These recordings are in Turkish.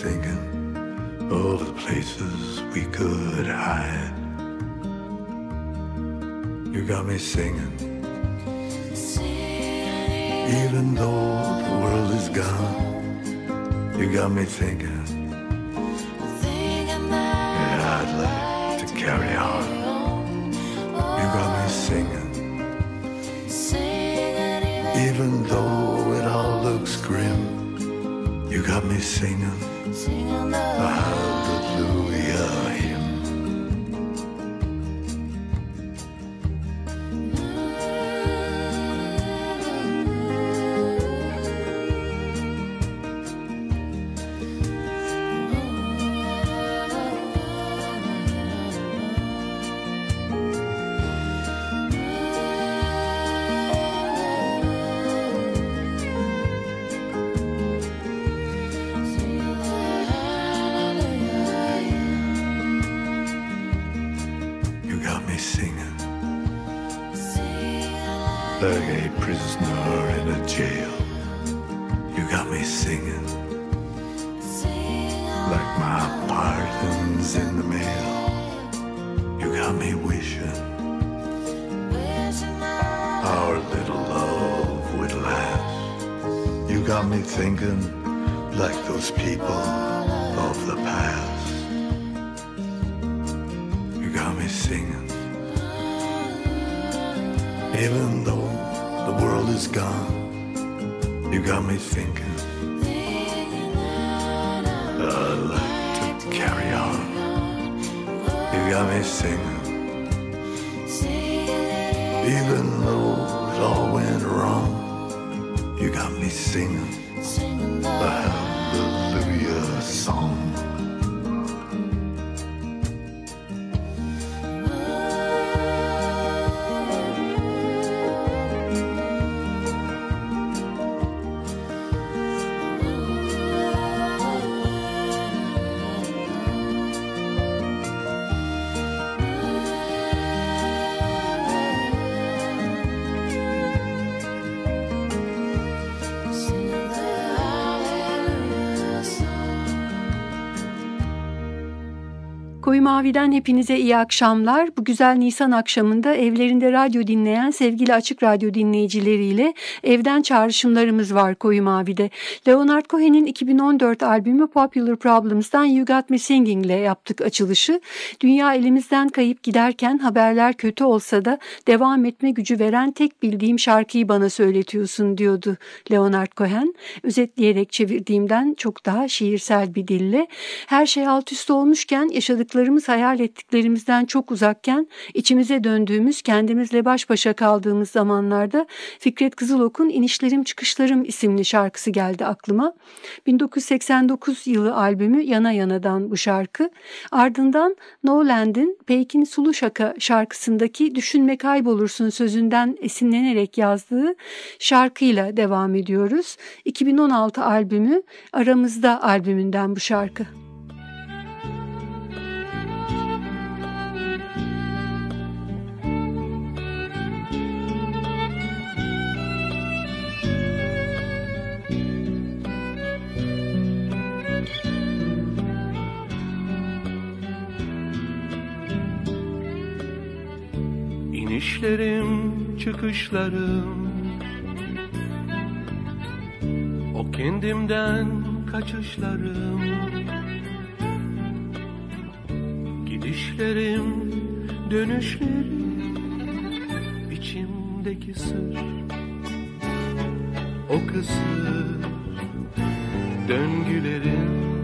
Thinking of the places we could hide. You got me singing. Even though the world is gone, you got me thinking. Yeah, I'd like to carry on. You got me singing. Even though got me singing. The hallelujah Koyu Mavi'den hepinize iyi akşamlar. Bu güzel Nisan akşamında evlerinde radyo dinleyen sevgili Açık Radyo dinleyicileriyle evden çağrışımlarımız var Koyu Mavi'de. Leonard Cohen'in 2014 albümü Popular Problems'tan You Got Me Singing ile yaptık açılışı. Dünya elimizden kayıp giderken haberler kötü olsa da devam etme gücü veren tek bildiğim şarkıyı bana söyletiyorsun diyordu Leonard Cohen. Özetleyerek çevirdiğimden çok daha şiirsel bir dille. Her şey alt üst olmuşken yaşadık yaşadıklarımız hayal ettiklerimizden çok uzakken içimize döndüğümüz kendimizle baş başa kaldığımız zamanlarda Fikret Kızılok'un İnişlerim Çıkışlarım isimli şarkısı geldi aklıma. 1989 yılı albümü Yana Yana'dan bu şarkı. Ardından Noland'in Peykin Sulu Şaka şarkısındaki Düşünme Kaybolursun sözünden esinlenerek yazdığı şarkıyla devam ediyoruz. 2016 albümü Aramızda albümünden bu şarkı. İnişlerim, çıkışlarım. O kendimden kaçışlarım. Gidişlerim, dönüşlerim içimdeki sır. O kısır döngülerim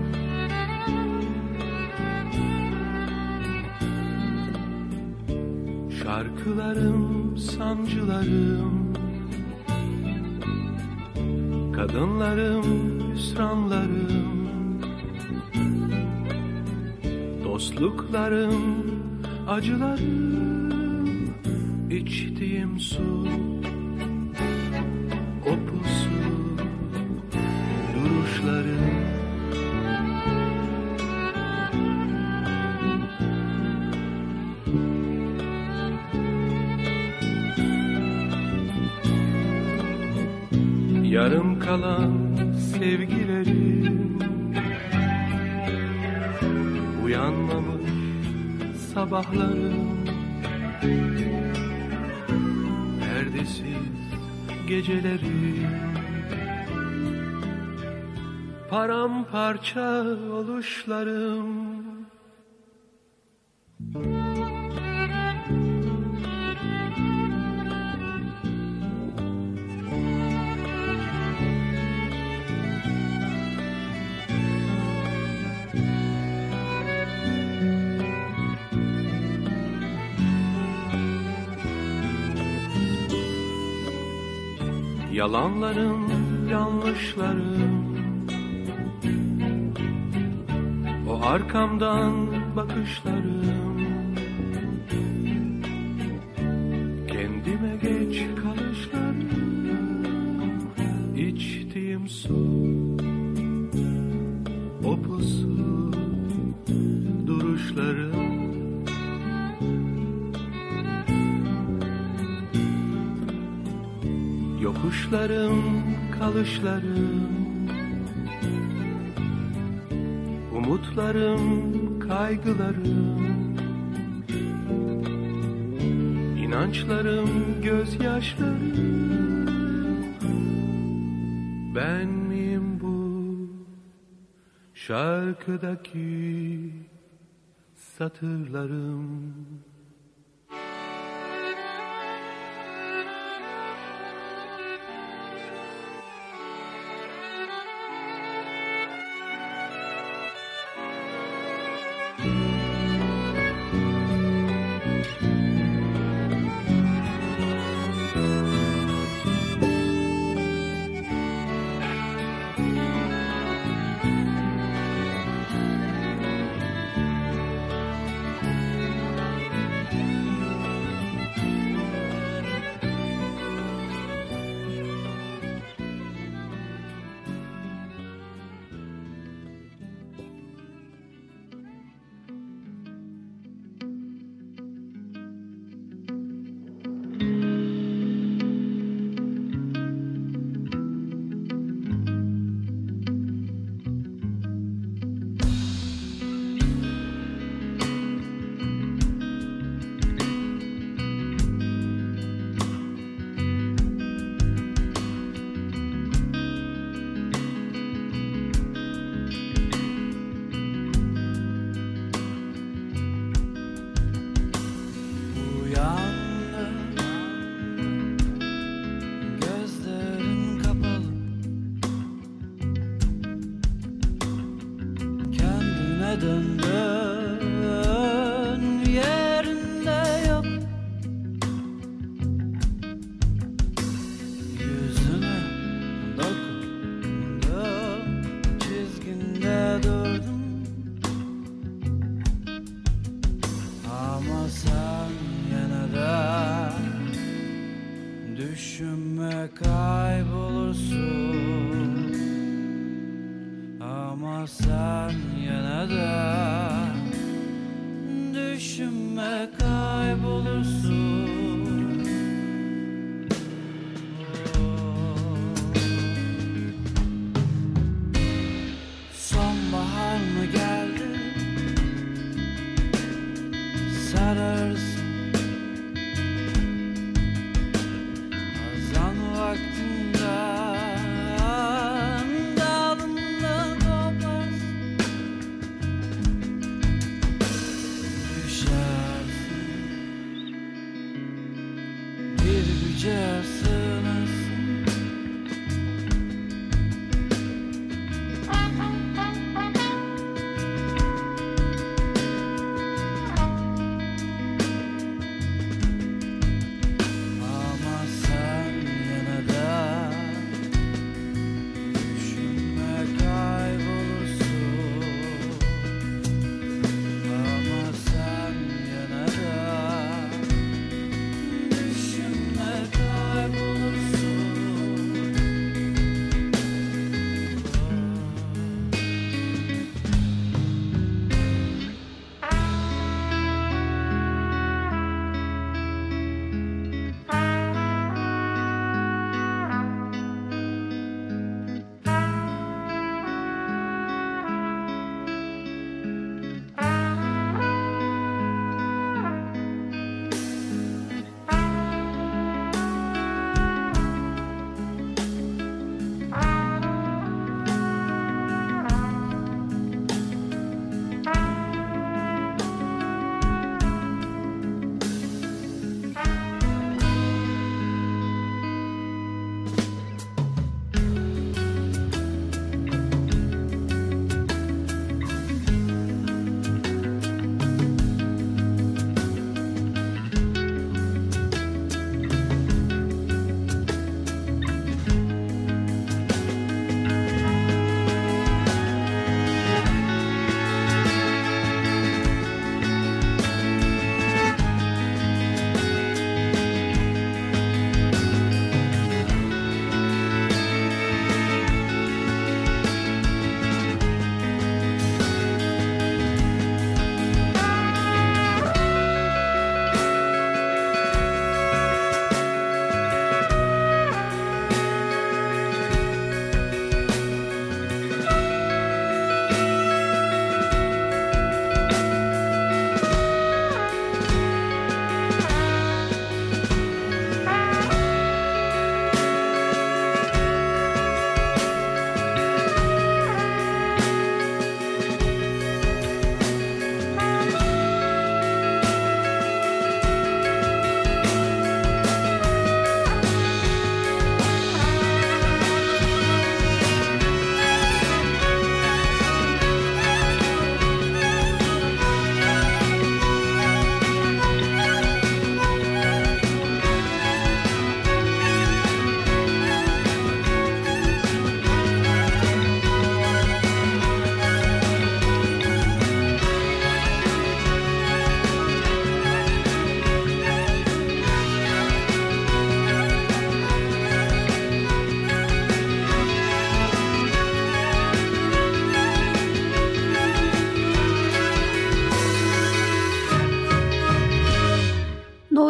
Şarkılarım, sancılarım. Kadınlarım, hüsranlarım. Dostluklarım, acılarım. İçtiğim su sabahlarım Perdesiz gecelerim Paramparça oluşlarım Yalanlarım, yanlışlarım O arkamdan bakışlarım Yokuşlarım, kalışlarım. Umutlarım, kaygılarım. İnançlarım, gözyaşlarım. Ben miyim bu şarkıdaki satırlarım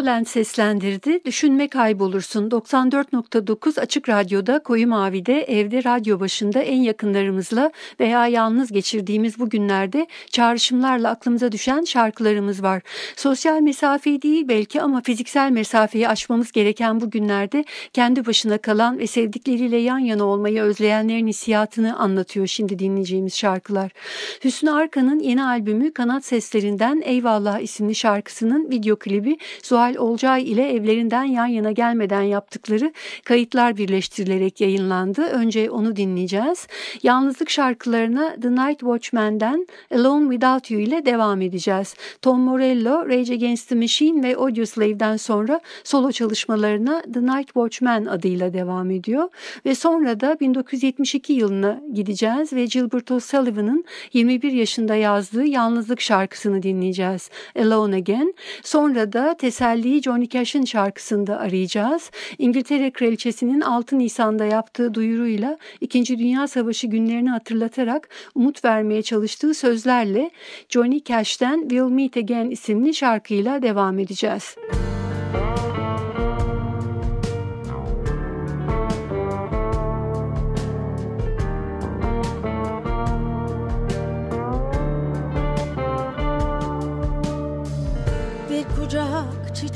Nolan seslendirdi. Düşünme kaybolursun. 94.9 Açık Radyo'da Koyu Mavi'de evde radyo başında en yakınlarımızla veya yalnız geçirdiğimiz bu günlerde çağrışımlarla aklımıza düşen şarkılarımız var. Sosyal mesafe değil belki ama fiziksel mesafeyi aşmamız gereken bu günlerde kendi başına kalan ve sevdikleriyle yan yana olmayı özleyenlerin hissiyatını anlatıyor şimdi dinleyeceğimiz şarkılar. Hüsnü Arkan'ın yeni albümü Kanat Seslerinden Eyvallah isimli şarkısının video klibi Zuhal Olcay ile evlerinden yan yana gelmeden yaptıkları kayıtlar birleştirilerek yayınlandı. Önce onu dinleyeceğiz. Yalnızlık şarkılarına The Night Watchman'den Alone Without You ile devam edeceğiz. Tom Morello, Rage Against the Machine ve Audioslave'den sonra solo çalışmalarına The Night Watchman adıyla devam ediyor. Ve sonra da 1972 yılına gideceğiz ve Gilbert O'Sullivan'ın 21 yaşında yazdığı Yalnızlık şarkısını dinleyeceğiz. Alone Again. Sonra da teselliyi Johnny Cash'in şarkısında arayacağız. İngiltere Kraliçesi'nin 6 Nisan'da yaptığı duyuruyla 2. Dünya Savaşı günlerini hatırlatarak umut vermeye çalıştığı sözlerle Johnny Cash'ten We'll Meet Again isimli şarkıyla devam edeceğiz. Müzik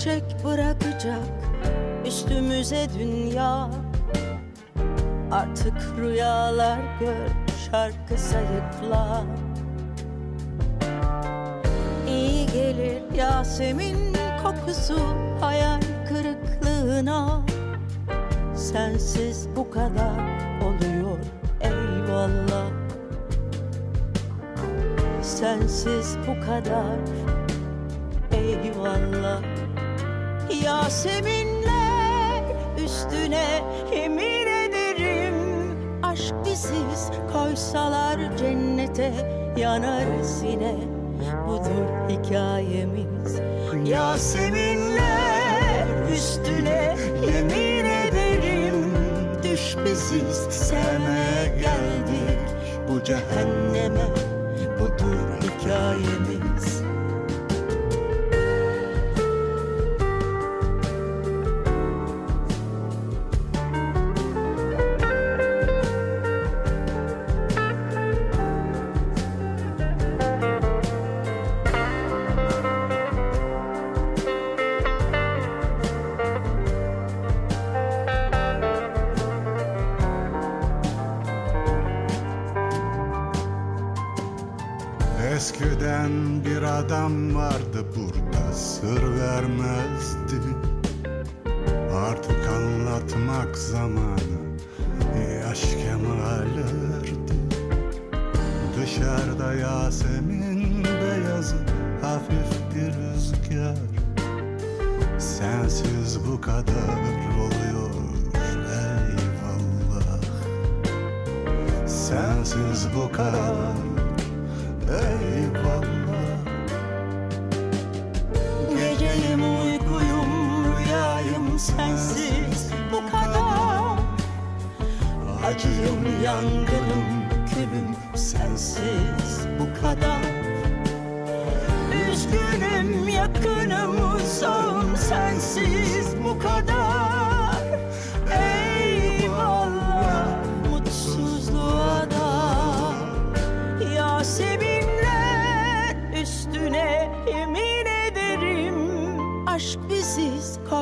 çek bırakacak üstümüze dünya. Artık rüyalar gör şarkı sayıklar. İyi gelir Yasemin kokusu hayal kırıklığına. Sensiz bu kadar oluyor eyvallah. Sensiz bu kadar eyvallah. Yaseminler üstüne yemin ederim Aşk biziz. Koysalar cennete yanarız yine. Budur hikayemiz. Yaseminler üstüne yemin ederim Düş biziz. Sevmeye geldik bu cehenneme. Budur hikayemiz.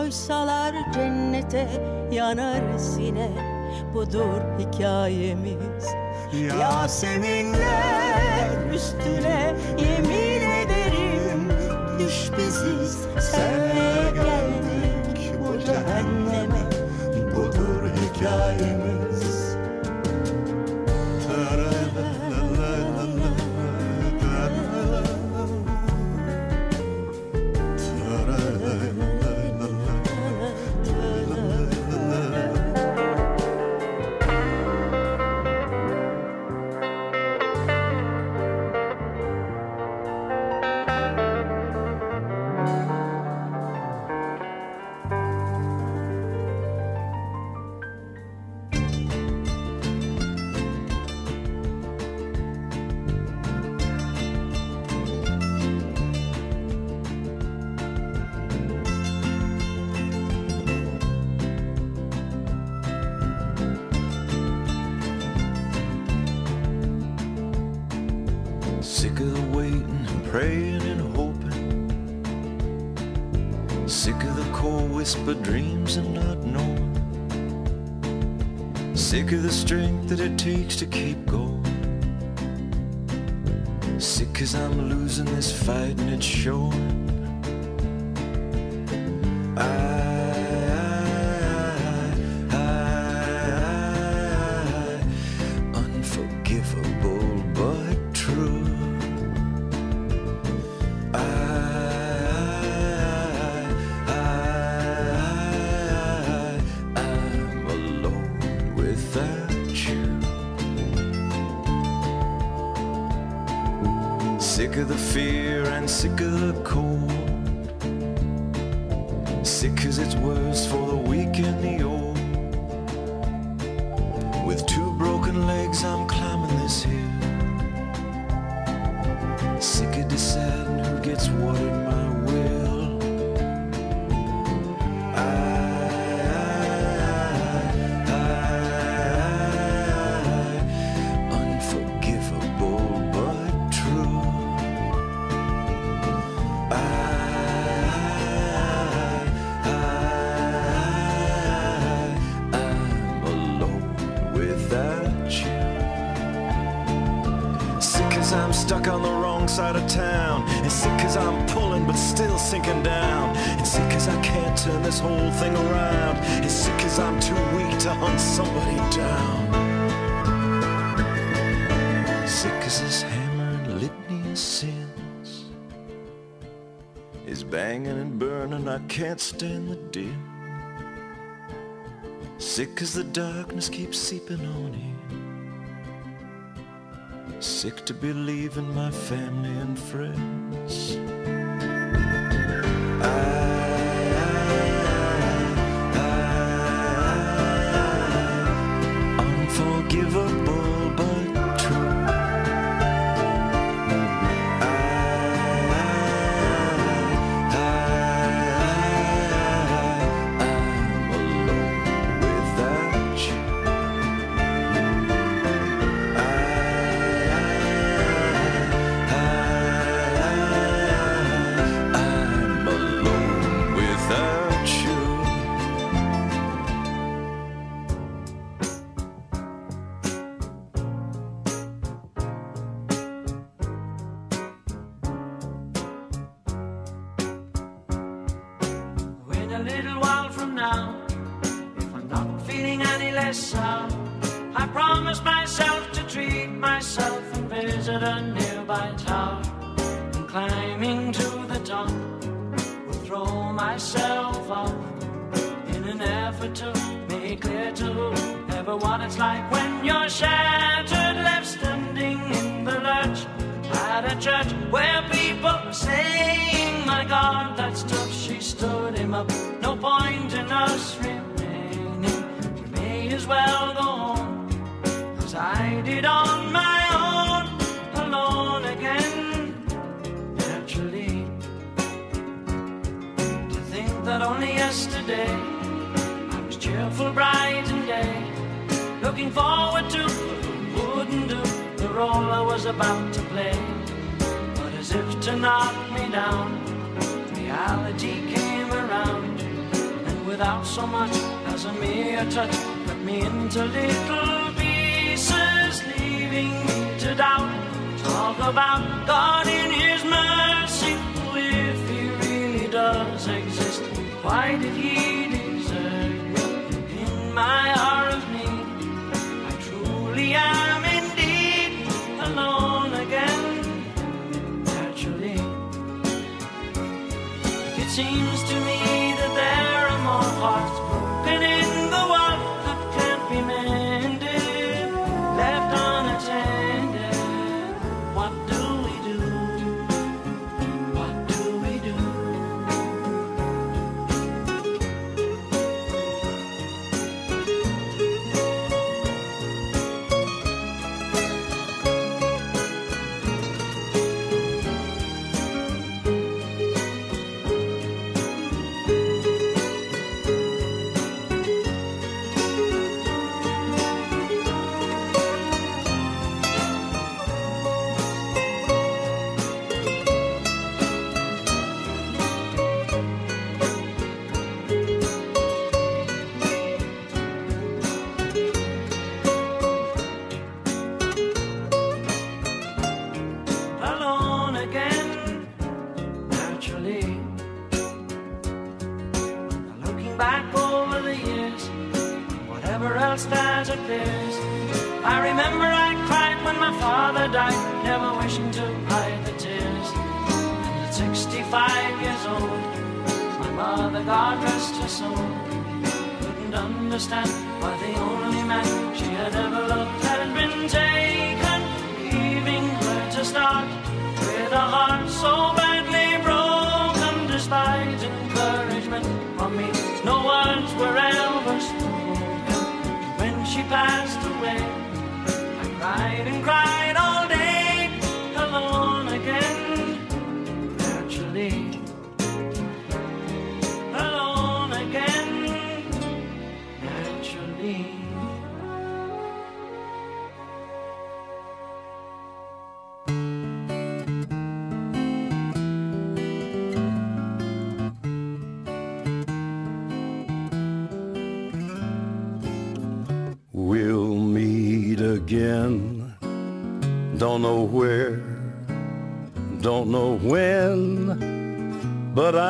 koysalar cennete yanar sine. Budur hikayemiz. Ya, ya seninle üstüne yemin ederim. Düş biziz sevmeye geldik bu cehenneme. Budur hikayemiz. Cause I'm losing this fight and it's sure. Sick of the fear and sick of the cold. Sick cause it's worse for the weak and the old. hanging and burning, I can't stand the dim. Sick as the darkness keeps seeping on in. Sick to be leaving my family and friends.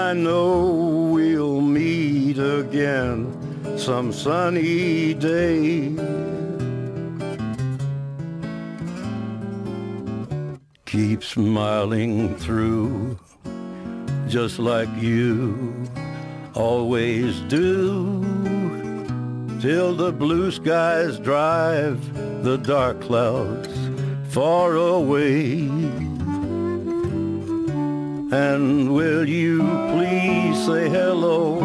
I know we'll meet again some sunny day. Keep smiling through, just like you always do, till the blue skies drive the dark clouds far away. And will you please say hello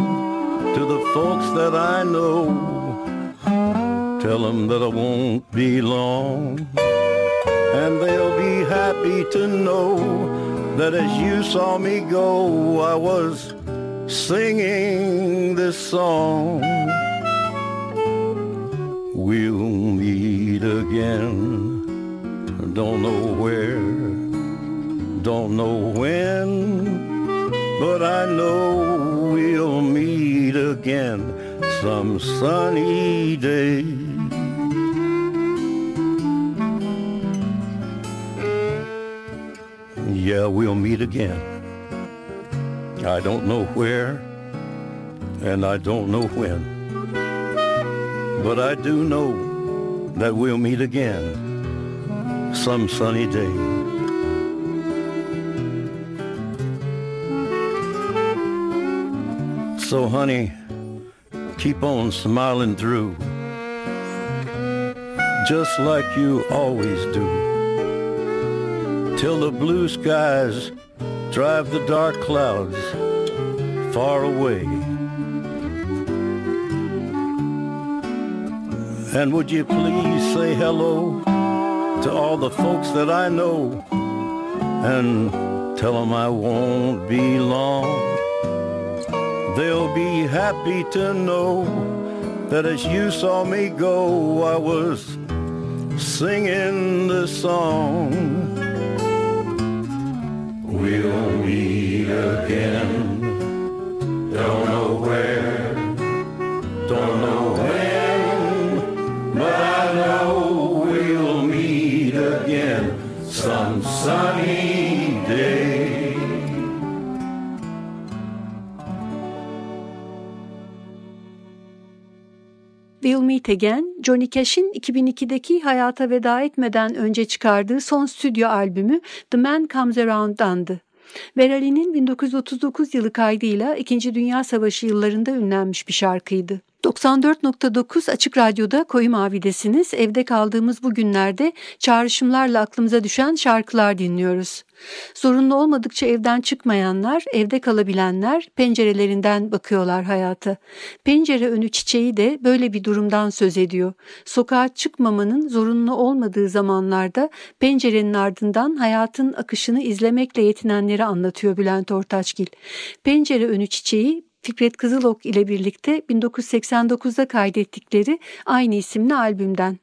to the folks that I know? Tell them that I won't be long. And they'll be happy to know that as you saw me go, I was singing this song. We'll meet again. Don't know where, don't know when, but I know we'll meet again some sunny day. Yeah, we'll meet again. I don't know where, and I don't know when, but I do know that we'll meet again some sunny day. So honey, keep on smiling through, just like you always do, till the blue skies drive the dark clouds far away. And would you please say hello to all the folks that I know and tell them I won't be long. They'll be happy to know that as you saw me go, I was singing the song. We'll meet again. Don't know where, don't know when, but I know we'll meet again some sunny Meet Again, Johnny Cash'in 2002'deki hayata veda etmeden önce çıkardığı son stüdyo albümü The Man Comes Around'dandı. Verali'nin 1939 yılı kaydıyla İkinci Dünya Savaşı yıllarında ünlenmiş bir şarkıydı. 94.9 Açık Radyo'da Koyu Mavi'desiniz. Evde kaldığımız bu günlerde çağrışımlarla aklımıza düşen şarkılar dinliyoruz. Zorunlu olmadıkça evden çıkmayanlar, evde kalabilenler pencerelerinden bakıyorlar hayata. Pencere önü çiçeği de böyle bir durumdan söz ediyor. Sokağa çıkmamanın zorunlu olmadığı zamanlarda pencerenin ardından hayatın akışını izlemekle yetinenleri anlatıyor Bülent Ortaçgil. Pencere önü çiçeği Fikret Kızılok ile birlikte 1989'da kaydettikleri aynı isimli albümden.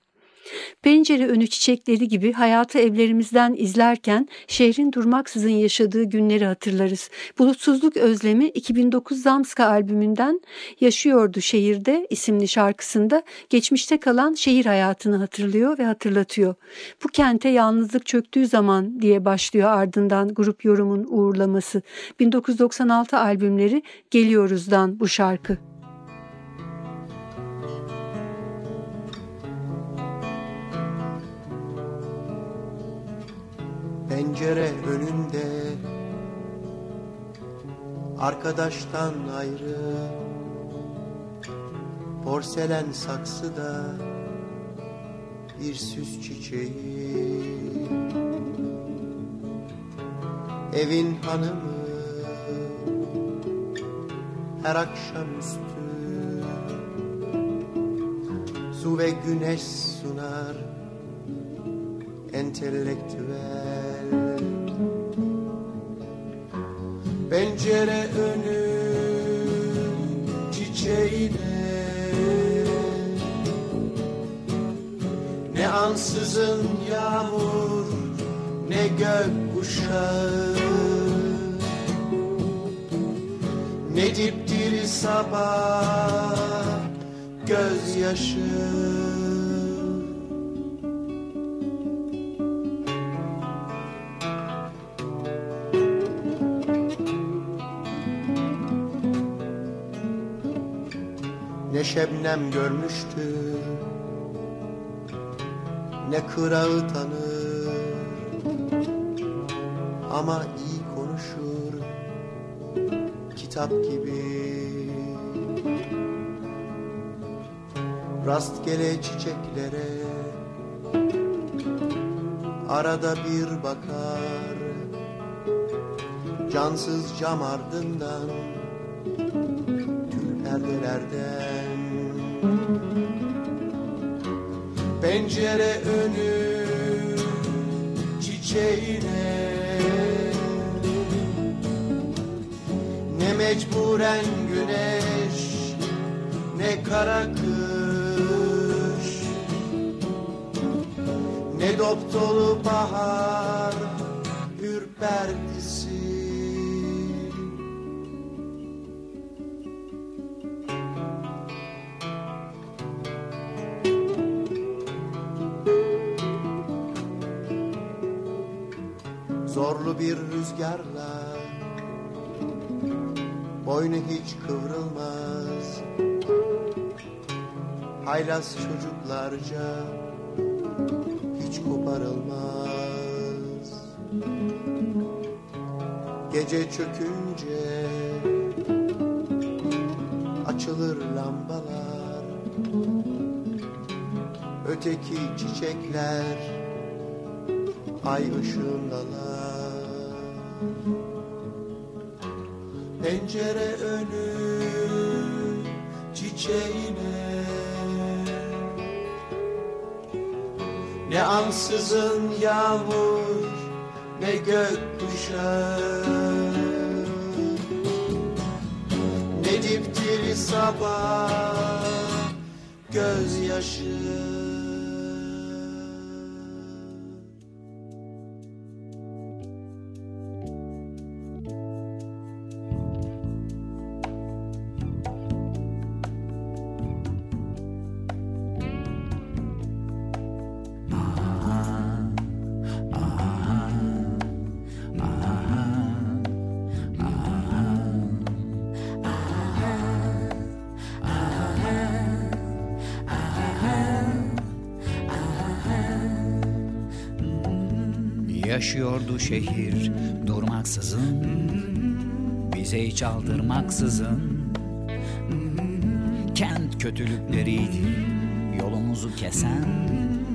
Pencere önü çiçekleri gibi hayatı evlerimizden izlerken şehrin durmaksızın yaşadığı günleri hatırlarız. Bulutsuzluk Özlemi 2009 Zamska albümünden Yaşıyordu Şehirde isimli şarkısında geçmişte kalan şehir hayatını hatırlıyor ve hatırlatıyor. Bu kente yalnızlık çöktüğü zaman diye başlıyor ardından grup yorumun uğurlaması. 1996 albümleri Geliyoruz'dan bu şarkı. Pencere önünde Arkadaştan ayrı Porselen saksıda Bir süs çiçeği. Evin hanımı Her akşamüstü Su ve güneş sunar Entelektüel Pencere önü çiçeğine. Ne ansızın yağmur ne gök kuşağı Ne dipdiri sabah gözyaşı şebnem görmüştür Ne kırağı tanır Ama iyi konuşur Kitap gibi. Rastgele çiçeklere Arada bir bakar. Cansız cam ardından Tül perdelerden Pencere önü çiçeğine. Ne mecburen güneş Ne kara kış. Ne dop dolu bahar Ürpertisi Çocuklarca Hiç koparılmaz. Gece çökünce Açılır lambalar. Öteki çiçekler Ay ışığındalar. Pencere önü çiçeğine Ne ansızın yağmur ne gökkuşağı. Ne dipdiri sabah gözyaşı Bize hiç aldırmaksızın Kent kötülükleriydi yolumuzu kesen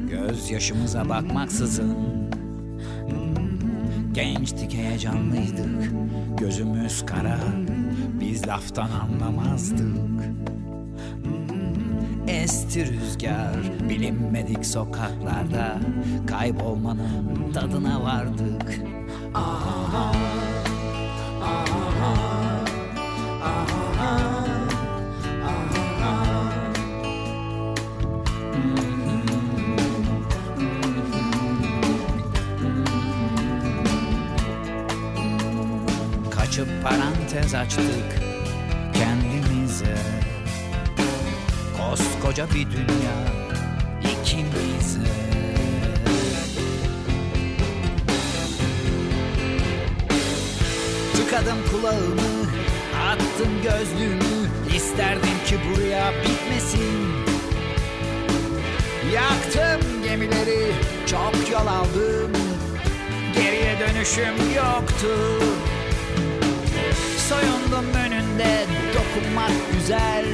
Gözyaşımıza bakmaksızın. Gençtik heyecanlıydık Gözümüz kara Biz laftan anlamazdık. Esti rüzgar bilinmedik sokaklarda Kaybolmanın tadına vardık parantez açtık kendimize. Koskoca bir dünya ikimize. Tıkadım kulağımı, attım gözlüğümü. İsterdim ki buraya bitmesin. Yaktım gemileri, çok yol aldım. Geriye dönüşüm yoktu Soyundum önünde, dokunmak güzel.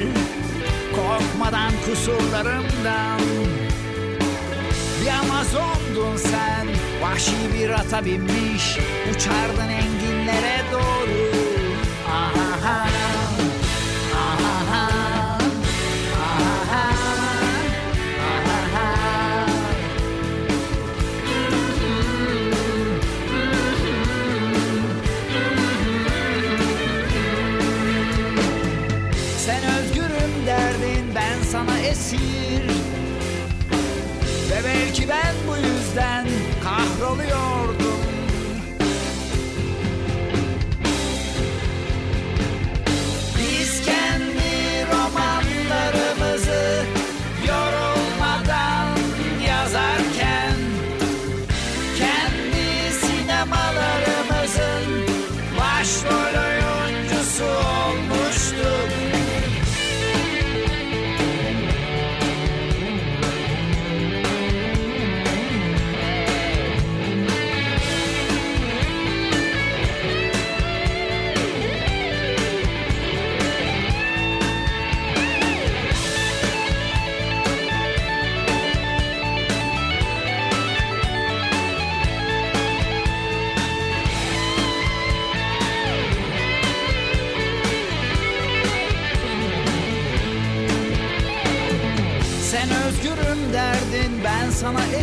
Korkmadan kusurlarımdan. Bir Amazondun sen Vahşi bir ata binmiş Uçardın enginlere doğru esir Ve belki ben bu yüzden kahroluyordum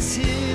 sana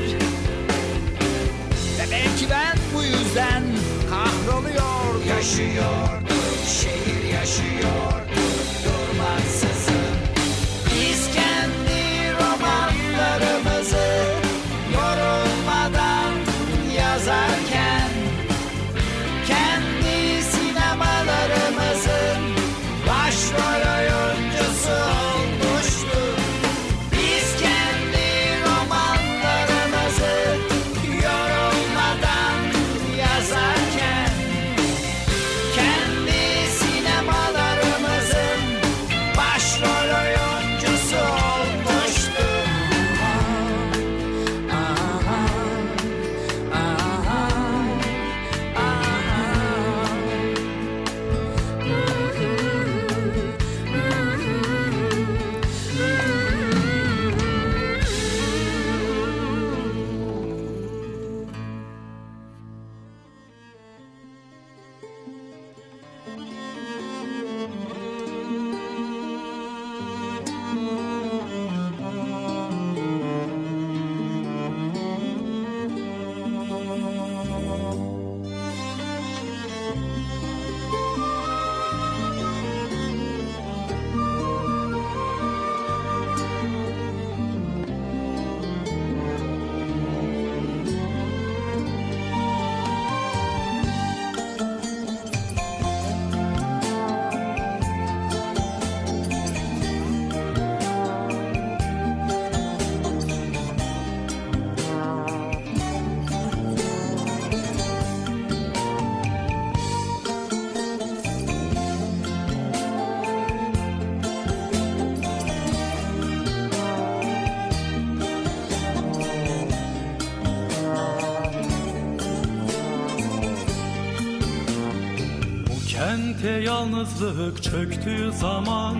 kente yalnızlık çöktüğü zaman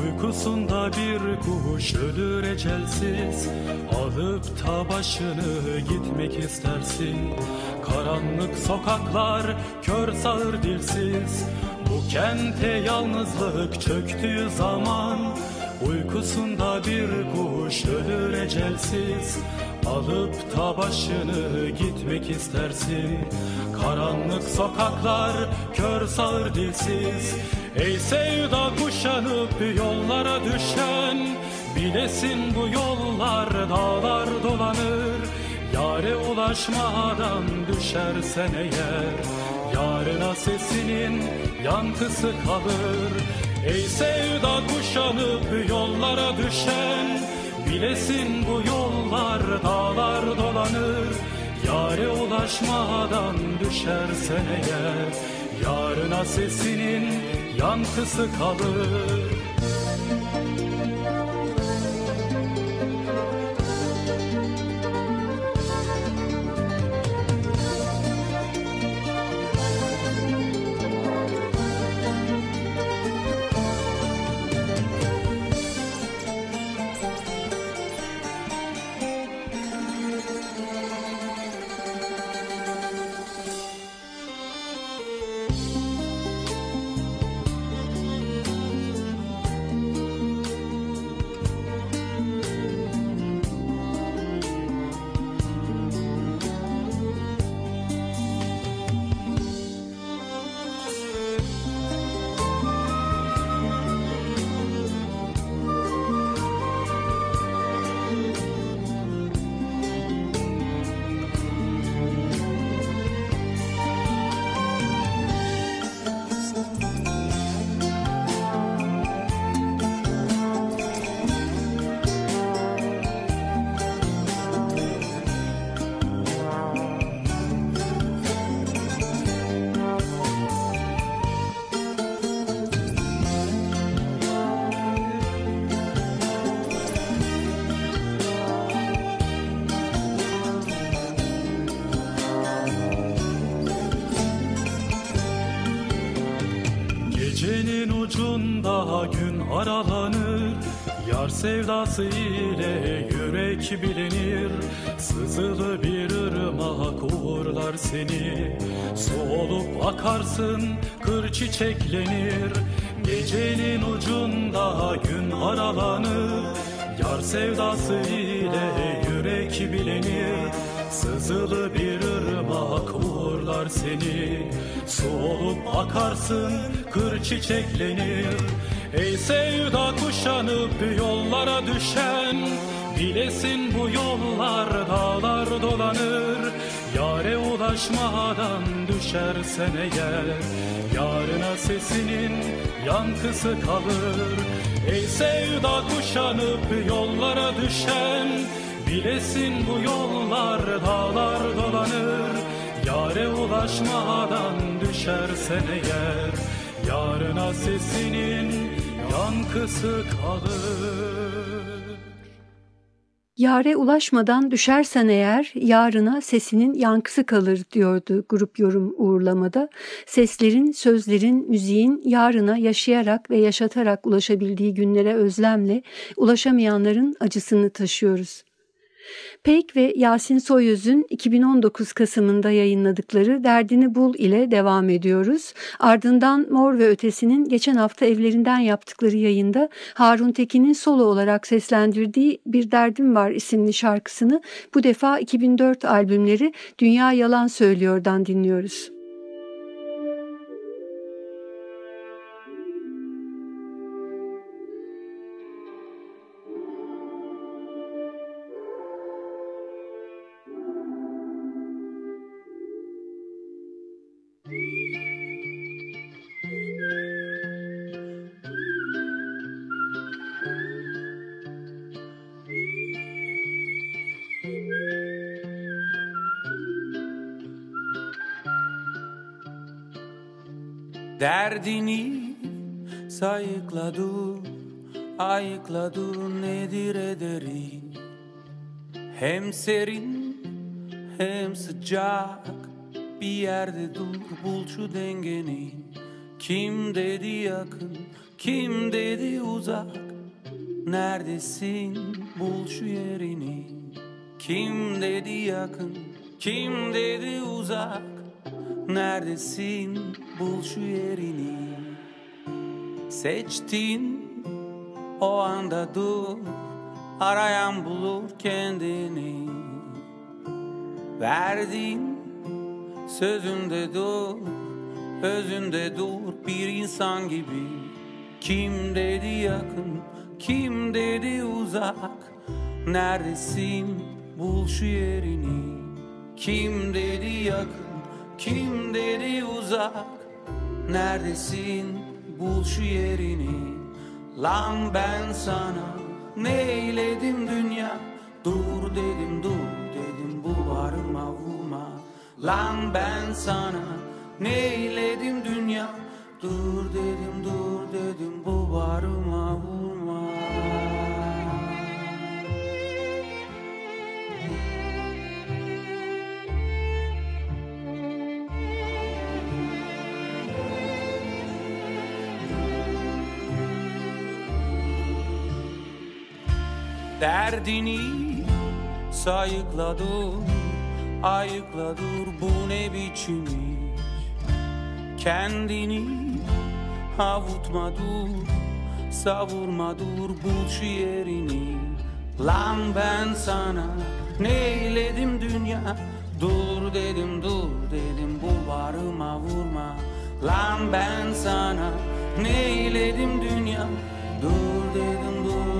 Uykusunda bir kuş ölür ecelsiz. Alıp ta başını gitmek istersin. Karanlık sokaklar kör sağır dilsiz. Bu kente yalnızlık çöktüğü zaman Uykusunda bir kuş ölür ecelsiz. Alıp ta başını gitmek istersin Karanlık sokaklar kör sağır dilsiz. Ey sevda kuşanıp yollara düşen Bilesin bu yollar dağlar dolanır. Yare ulaşmadan düşersen eğer Yarına sesinin yankısı kalır. Ey sevda kuşanıp yollara düşen Bilesin bu yollar dağlar dolanır Yare ulaşmadan düşersen eğer Yarına sesinin yankısı kalır sevdası ile yürek bilenir Sızılı bir ırmak uğurlar seni. Su olup akarsın kır çiçeklenir. Gecenin ucunda gün aralanır. Yar sevdası ile yürek bilenir Sızılı bir ırmak uğurlar seni. Su olup akarsın kır çiçeklenir Ey sevda kuşanıp yollara düşen Bilesin bu yollar dağlar dolanır. Yare ulaşmadan düşersen eğer Yarına sesinin yankısı kalır. Ey sevda kuşanıp yollara düşen Bilesin bu yollar dağlar dolanır. Yare ulaşmadan düşersen eğer Yarına sesinin yankısı kalır Yare ulaşmadan düşersen eğer yarına sesinin yankısı kalır diyordu grup yorum uğurlamada. Seslerin, sözlerin, müziğin yarına yaşayarak ve yaşatarak ulaşabildiği günlere özlemle ulaşamayanların acısını taşıyoruz. Peyk ve Yasin Soyöz'ün 2019 Kasım'ında yayınladıkları Derdini Bul ile devam ediyoruz. Ardından Mor ve Ötesi'nin geçen hafta evlerinden yaptıkları yayında Harun Tekin'in solo olarak seslendirdiği Bir Derdim Var isimli şarkısını bu defa 2004 albümleri Dünya Yalan Söylüyor'dan dinliyoruz. Derdini sayıkla dur, ayıkla dur nedir ederi? Hem serin hem sıcak bir yerde dur bul şu dengeni. Kim dedi yakın, kim dedi uzak? Neredesin? Bul şu yerini. Kim dedi yakın, kim dedi uzak? Neredesin bul şu yerini. Seçtin o anda dur. Arayan bulur kendini. Verdin sözünde dur. Özünde dur. Bir insan gibi. Kim dedi yakın kim dedi uzak? Neredesin? Bul şu yerini. Kim dedi yakın kim dedi uzak Neredesin? Bul şu yerini. Lan ben sana neyledim dünya? Dur dedim dur dedim bu varıma vurma. Lan ben sana neyledim dünya? Dur dedim dur dedim bu varıma vurma Derdini sayıkla dur, ayıkla dur bu ne biçim iş? Kendini avutma dur, savurma dur bul şu yerini. Lan ben sana neyledim dünya? Dur dedim dur dedim. Bu varıma vurma. Lan ben sana neyledim dünya? Dur dedim dur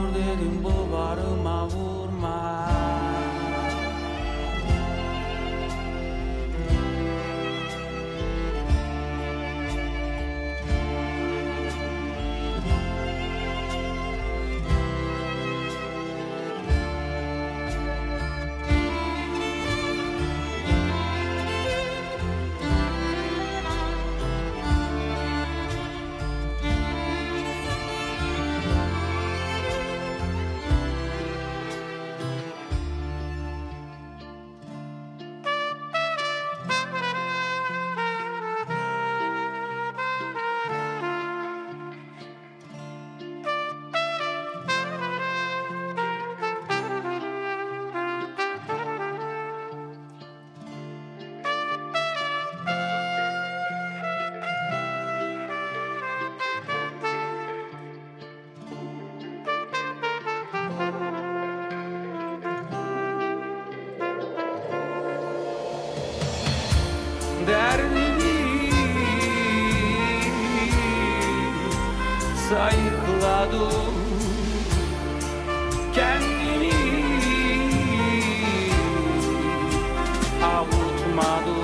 sayıkladım kendini avutmadım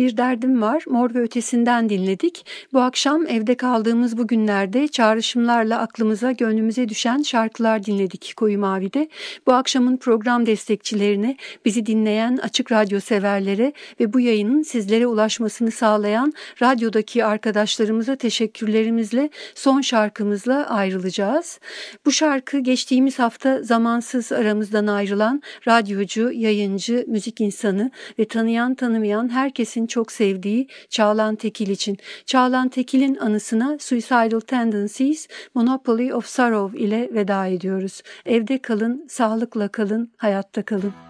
Bir derdim var. Mor ve ötesinden dinledik. Bu akşam evde kaldığımız bu günlerde çağrışımlarla aklımıza, gönlümüze düşen şarkılar dinledik Koyu Mavi'de. Bu akşamın program destekçilerine, bizi dinleyen açık radyo severlere ve bu yayının sizlere ulaşmasını sağlayan radyodaki arkadaşlarımıza teşekkürlerimizle son şarkımızla ayrılacağız. Bu şarkı geçtiğimiz hafta zamansız aramızdan ayrılan radyocu, yayıncı, müzik insanı ve tanıyan tanımayan herkesin çok sevdiği Çağlan Tekil için. Çağlan Tekil'in anısına Suicidal Tendencies, Monopoly of Sorrow ile veda ediyoruz. Evde kalın, sağlıkla kalın, hayatta kalın.